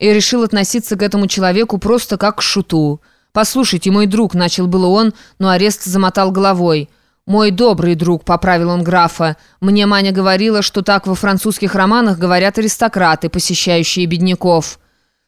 и решил относиться к этому человеку просто как к шуту. «Послушайте, мой друг», — начал было он, но арест замотал головой. «Мой добрый друг», — поправил он графа. «Мне Маня говорила, что так во французских романах говорят аристократы, посещающие бедняков».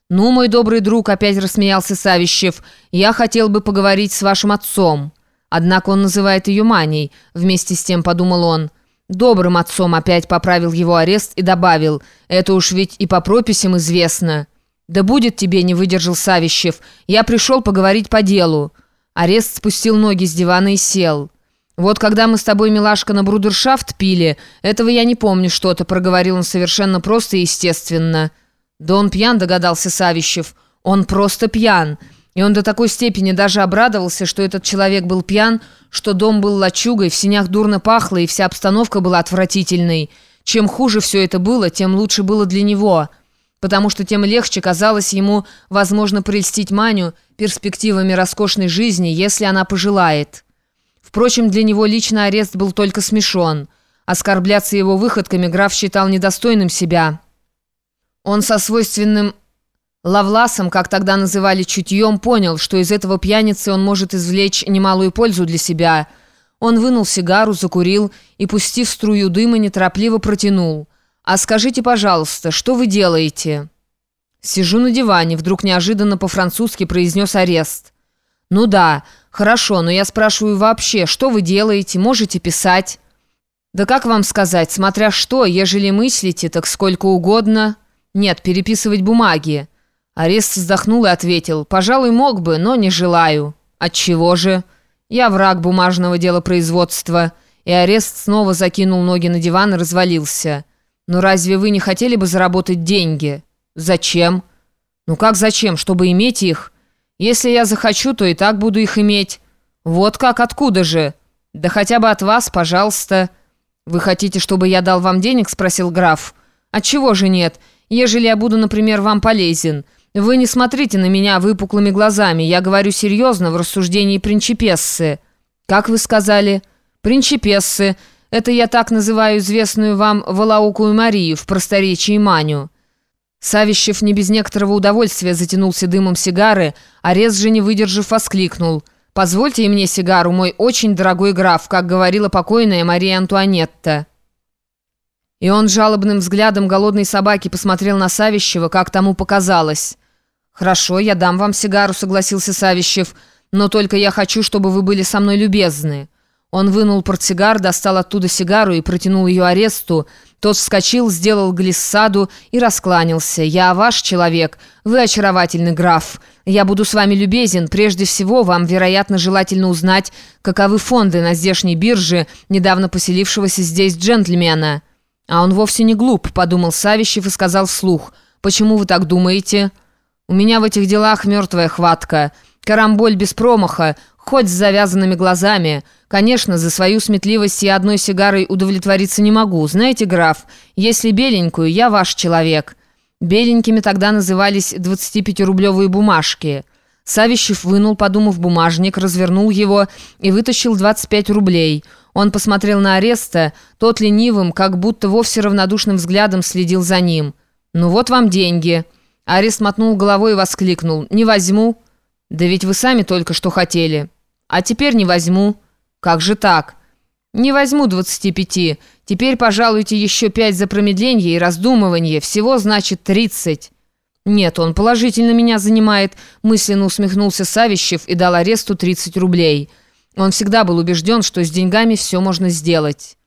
«Ну, мой добрый друг», — опять рассмеялся Савищев, «я хотел бы поговорить с вашим отцом». Однако он называет ее Маней, вместе с тем подумал он. Добрым отцом опять поправил его арест и добавил, «Это уж ведь и по прописям известно». «Да будет тебе», — не выдержал Савищев. «Я пришел поговорить по делу». Арест спустил ноги с дивана и сел. «Вот когда мы с тобой, милашка, на брудершафт пили, этого я не помню что-то», — проговорил он совершенно просто и естественно. «Да он пьян», — догадался Савищев. «Он просто пьян». И он до такой степени даже обрадовался, что этот человек был пьян, что дом был лачугой, в синях дурно пахло, и вся обстановка была отвратительной. Чем хуже все это было, тем лучше было для него — потому что тем легче казалось ему, возможно, прельстить Маню перспективами роскошной жизни, если она пожелает. Впрочем, для него лично арест был только смешон. Оскорбляться его выходками граф считал недостойным себя. Он со свойственным Лавласом, как тогда называли чутьем, понял, что из этого пьяницы он может извлечь немалую пользу для себя. Он вынул сигару, закурил и, пустив струю дыма, неторопливо протянул – «А скажите, пожалуйста, что вы делаете?» «Сижу на диване», — вдруг неожиданно по-французски произнес арест. «Ну да, хорошо, но я спрашиваю вообще, что вы делаете, можете писать?» «Да как вам сказать, смотря что, ежели мыслите, так сколько угодно...» «Нет, переписывать бумаги». Арест вздохнул и ответил, «Пожалуй, мог бы, но не желаю». «Отчего же?» «Я враг бумажного делопроизводства». И арест снова закинул ноги на диван и развалился. «Но разве вы не хотели бы заработать деньги?» «Зачем?» «Ну как зачем? Чтобы иметь их? Если я захочу, то и так буду их иметь». «Вот как? Откуда же?» «Да хотя бы от вас, пожалуйста». «Вы хотите, чтобы я дал вам денег?» – спросил граф. «Отчего же нет? Ежели я буду, например, вам полезен. Вы не смотрите на меня выпуклыми глазами. Я говорю серьезно в рассуждении принчипессы». «Как вы сказали?» «Принчипессы. Это я так называю известную вам Валаукую Марию в просторечии Маню». Савищев не без некоторого удовольствия затянулся дымом сигары, а Рез же не выдержав воскликнул. «Позвольте мне сигару, мой очень дорогой граф, как говорила покойная Мария Антуанетта». И он жалобным взглядом голодной собаки посмотрел на Савищева, как тому показалось. «Хорошо, я дам вам сигару», — согласился Савищев, «но только я хочу, чтобы вы были со мной любезны». Он вынул портсигар, достал оттуда сигару и протянул ее аресту. Тот вскочил, сделал глиссаду и раскланялся. «Я ваш человек. Вы очаровательный граф. Я буду с вами любезен. Прежде всего, вам, вероятно, желательно узнать, каковы фонды на здешней бирже недавно поселившегося здесь джентльмена». «А он вовсе не глуп», — подумал Савищев и сказал вслух. «Почему вы так думаете?» «У меня в этих делах мертвая хватка. Карамболь без промаха, хоть с завязанными глазами». Конечно, за свою сметливость я одной сигарой удовлетвориться не могу. Знаете, граф, если беленькую, я ваш человек. Беленькими тогда назывались 25-рублевые бумажки. Савищев вынул, подумав, бумажник, развернул его и вытащил 25 рублей. Он посмотрел на ареста, тот ленивым, как будто вовсе равнодушным взглядом следил за ним. «Ну вот вам деньги». Арест мотнул головой и воскликнул. «Не возьму». «Да ведь вы сами только что хотели». «А теперь не возьму». «Как же так?» «Не возьму 25. Теперь пожалуйте еще пять за промедление и раздумывание. Всего, значит, 30». «Нет, он положительно меня занимает», — мысленно усмехнулся Савищев и дал аресту 30 рублей. Он всегда был убежден, что с деньгами все можно сделать.